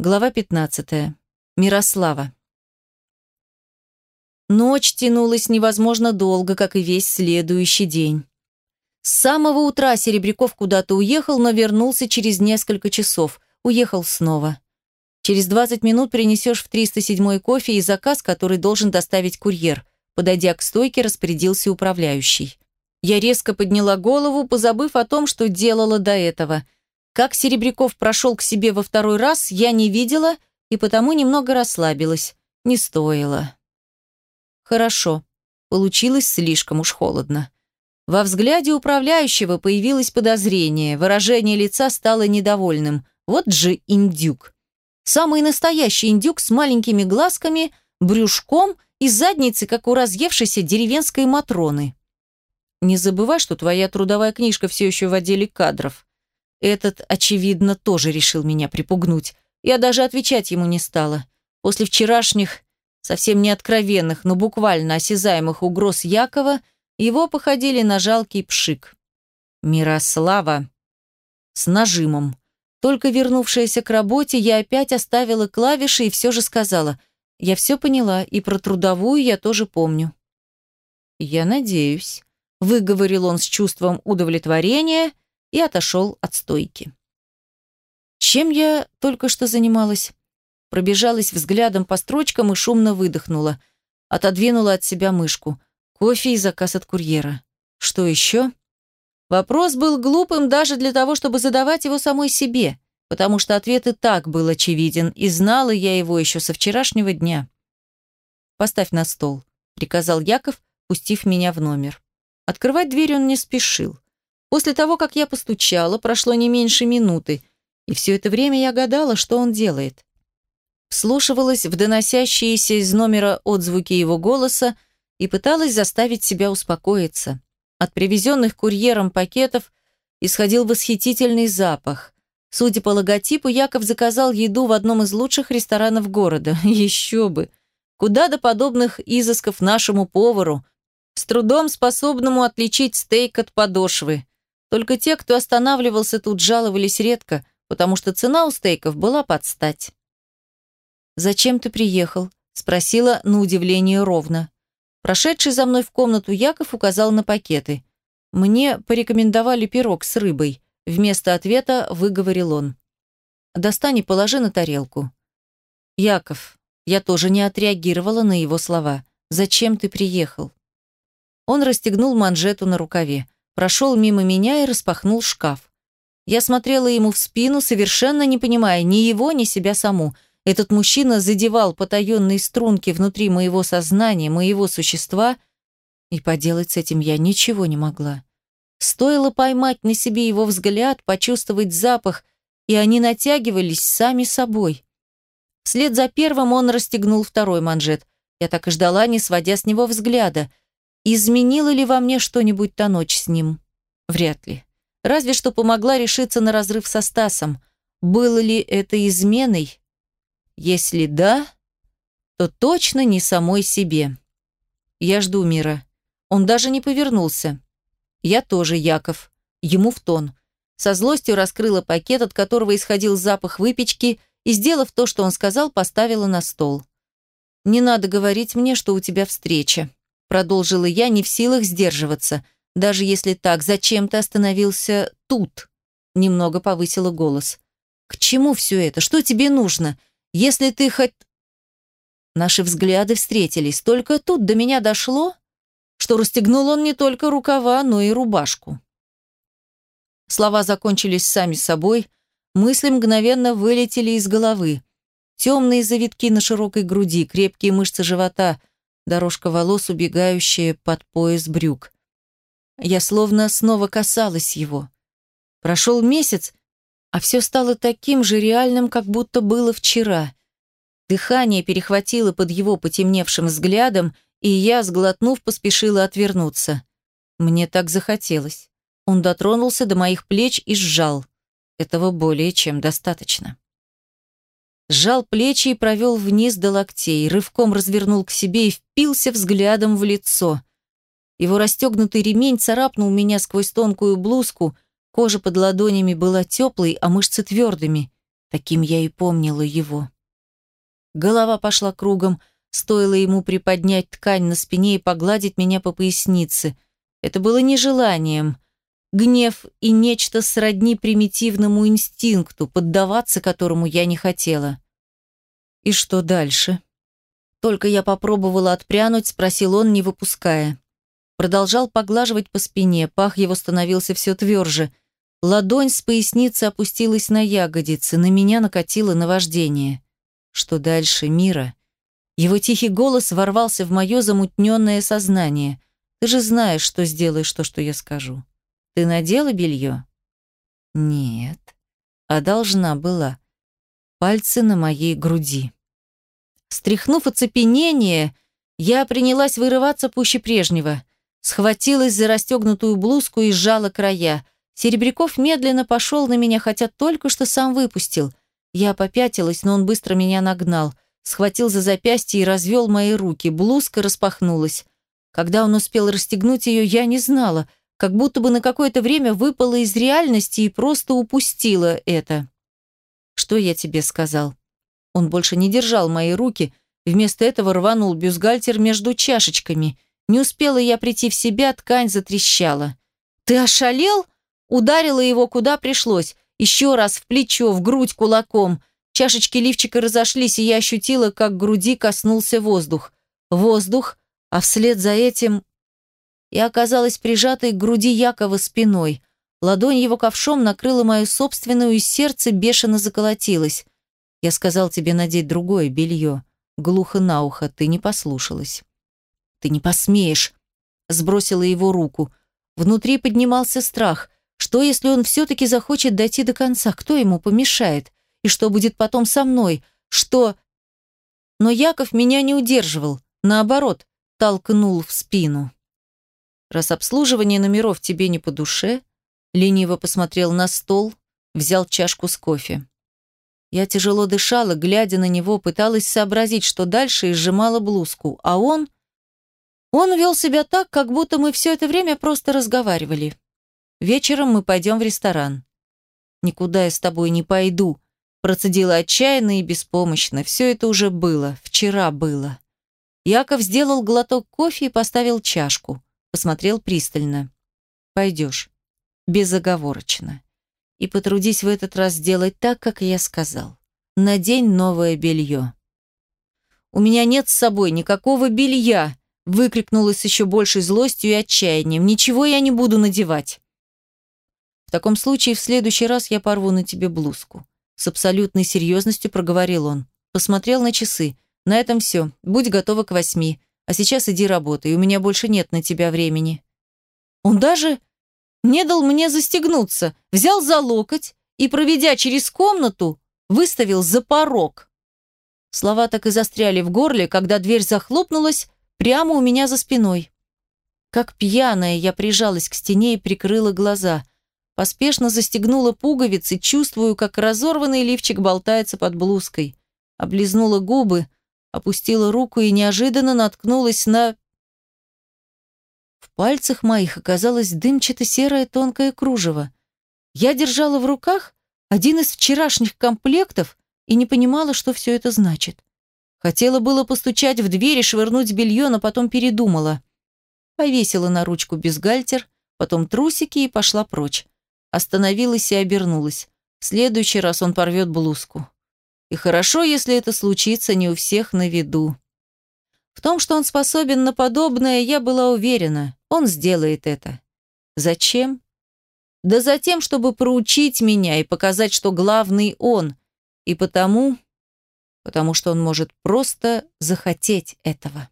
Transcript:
Глава 15. Мирослава. Ночь тянулась невозможно долго, как и весь следующий день. С самого утра Серебряков куда-то уехал, но вернулся через несколько часов. Уехал снова. Через 20 минут принесешь в 307 кофе и заказ, который должен доставить курьер. Подойдя к стойке, распорядился управляющий. Я резко подняла голову, позабыв о том, что делала до этого – как Серебряков прошел к себе во второй раз, я не видела и потому немного расслабилась. Не стоило. Хорошо. Получилось слишком уж холодно. Во взгляде управляющего появилось подозрение, выражение лица стало недовольным. Вот же индюк. Самый настоящий индюк с маленькими глазками, брюшком и задницей, как у разъевшейся деревенской Матроны. Не забывай, что твоя трудовая книжка все еще в отделе кадров. Этот, очевидно, тоже решил меня припугнуть. Я даже отвечать ему не стала. После вчерашних, совсем не откровенных, но буквально осязаемых угроз Якова, его походили на жалкий пшик. Мирослава. С нажимом. Только вернувшаяся к работе, я опять оставила клавиши и все же сказала, я все поняла, и про трудовую я тоже помню. «Я надеюсь», — выговорил он с чувством удовлетворения — и отошел от стойки. Чем я только что занималась? Пробежалась взглядом по строчкам и шумно выдохнула. Отодвинула от себя мышку. Кофе и заказ от курьера. Что еще? Вопрос был глупым даже для того, чтобы задавать его самой себе, потому что ответ и так был очевиден, и знала я его еще со вчерашнего дня. «Поставь на стол», — приказал Яков, пустив меня в номер. Открывать дверь он не спешил. После того, как я постучала, прошло не меньше минуты, и все это время я гадала, что он делает. Вслушивалась в доносящиеся из номера отзвуки его голоса и пыталась заставить себя успокоиться. От привезенных курьером пакетов исходил восхитительный запах. Судя по логотипу, Яков заказал еду в одном из лучших ресторанов города. Еще бы! Куда до подобных изысков нашему повару, с трудом способному отличить стейк от подошвы. Только те, кто останавливался тут, жаловались редко, потому что цена у стейков была под стать. «Зачем ты приехал?» – спросила на удивление ровно. Прошедший за мной в комнату Яков указал на пакеты. «Мне порекомендовали пирог с рыбой», – вместо ответа выговорил он. «Достань и положи на тарелку». «Яков, я тоже не отреагировала на его слова. Зачем ты приехал?» Он расстегнул манжету на рукаве прошел мимо меня и распахнул шкаф. Я смотрела ему в спину, совершенно не понимая ни его, ни себя саму. Этот мужчина задевал потаенные струнки внутри моего сознания, моего существа, и поделать с этим я ничего не могла. Стоило поймать на себе его взгляд, почувствовать запах, и они натягивались сами собой. Вслед за первым он расстегнул второй манжет. Я так и ждала, не сводя с него взгляда – Изменила ли во мне что-нибудь та ночь с ним? Вряд ли. Разве что помогла решиться на разрыв со Стасом. Было ли это изменой? Если да, то точно не самой себе. Я жду мира. Он даже не повернулся. Я тоже, Яков. Ему в тон. Со злостью раскрыла пакет, от которого исходил запах выпечки, и, сделав то, что он сказал, поставила на стол. «Не надо говорить мне, что у тебя встреча», Продолжила я, не в силах сдерживаться. Даже если так, зачем ты остановился тут? Немного повысила голос. К чему все это? Что тебе нужно? Если ты хоть... Наши взгляды встретились. Только тут до меня дошло, что расстегнул он не только рукава, но и рубашку. Слова закончились сами собой, мысли мгновенно вылетели из головы. Темные завитки на широкой груди, крепкие мышцы живота, дорожка волос, убегающая под пояс брюк. Я словно снова касалась его. Прошел месяц, а все стало таким же реальным, как будто было вчера. Дыхание перехватило под его потемневшим взглядом, и я, сглотнув, поспешила отвернуться. Мне так захотелось. Он дотронулся до моих плеч и сжал. Этого более чем достаточно сжал плечи и провел вниз до локтей, рывком развернул к себе и впился взглядом в лицо. Его расстегнутый ремень царапнул меня сквозь тонкую блузку, кожа под ладонями была теплой, а мышцы твердыми. Таким я и помнила его. Голова пошла кругом, стоило ему приподнять ткань на спине и погладить меня по пояснице. Это было не желанием. Гнев и нечто сродни примитивному инстинкту, поддаваться которому я не хотела. И что дальше? Только я попробовала отпрянуть, спросил он, не выпуская. Продолжал поглаживать по спине, пах его становился все тверже. Ладонь с поясницы опустилась на ягодицы, на меня накатило наваждение. Что дальше, Мира? Его тихий голос ворвался в мое замутненное сознание. Ты же знаешь, что сделаешь то, что я скажу. Ты надела белье? Нет. А должна была. Пальцы на моей груди. Стряхнув оцепенение, я принялась вырываться пуще прежнего. Схватилась за расстегнутую блузку и сжала края. Серебряков медленно пошел на меня, хотя только что сам выпустил. Я попятилась, но он быстро меня нагнал. Схватил за запястье и развел мои руки. Блузка распахнулась. Когда он успел расстегнуть ее, я не знала, как будто бы на какое-то время выпала из реальности и просто упустила это. «Что я тебе сказал?» Он больше не держал мои руки, вместо этого рванул бюстгальтер между чашечками. Не успела я прийти в себя, ткань затрещала. «Ты ошалел?» Ударила его куда пришлось. Еще раз в плечо, в грудь кулаком. Чашечки лифчика разошлись, и я ощутила, как груди коснулся воздух. Воздух, а вслед за этим... Я оказалась прижатой к груди Якова спиной. Ладонь его ковшом накрыла мою собственную, и сердце бешено заколотилось. Я сказал тебе надеть другое белье. Глухо на ухо, ты не послушалась. Ты не посмеешь. Сбросила его руку. Внутри поднимался страх. Что, если он все-таки захочет дойти до конца? Кто ему помешает? И что будет потом со мной? Что... Но Яков меня не удерживал. Наоборот, толкнул в спину. Раз обслуживание номеров тебе не по душе, лениво посмотрел на стол, взял чашку с кофе. Я тяжело дышала, глядя на него, пыталась сообразить, что дальше, и сжимала блузку. А он... Он вел себя так, как будто мы все это время просто разговаривали. Вечером мы пойдем в ресторан. «Никуда я с тобой не пойду», процедила отчаянно и беспомощно. Все это уже было, вчера было. Яков сделал глоток кофе и поставил чашку. Посмотрел пристально. «Пойдешь. Безоговорочно и потрудись в этот раз сделать так, как я сказал. Надень новое белье». «У меня нет с собой никакого белья!» выкрикнула с еще большей злостью и отчаянием. «Ничего я не буду надевать!» «В таком случае в следующий раз я порву на тебе блузку», с абсолютной серьезностью проговорил он. Посмотрел на часы. «На этом все. Будь готова к восьми. А сейчас иди работай, у меня больше нет на тебя времени». Он даже не дал мне застегнуться, взял за локоть и, проведя через комнату, выставил за порог. Слова так и застряли в горле, когда дверь захлопнулась прямо у меня за спиной. Как пьяная, я прижалась к стене и прикрыла глаза. Поспешно застегнула пуговицы, чувствую, как разорванный лифчик болтается под блузкой. Облизнула губы, опустила руку и неожиданно наткнулась на пальцах моих оказалось дымчато-серое тонкое кружево. Я держала в руках один из вчерашних комплектов и не понимала, что все это значит. Хотела было постучать в дверь и швырнуть белье, но потом передумала. Повесила на ручку бюстгальтер, потом трусики и пошла прочь. Остановилась и обернулась. В следующий раз он порвет блузку. И хорошо, если это случится не у всех на виду. В том, что он способен на подобное, я была уверена. Он сделает это. Зачем? Да за тем, чтобы проучить меня и показать, что главный он. И потому... Потому что он может просто захотеть этого.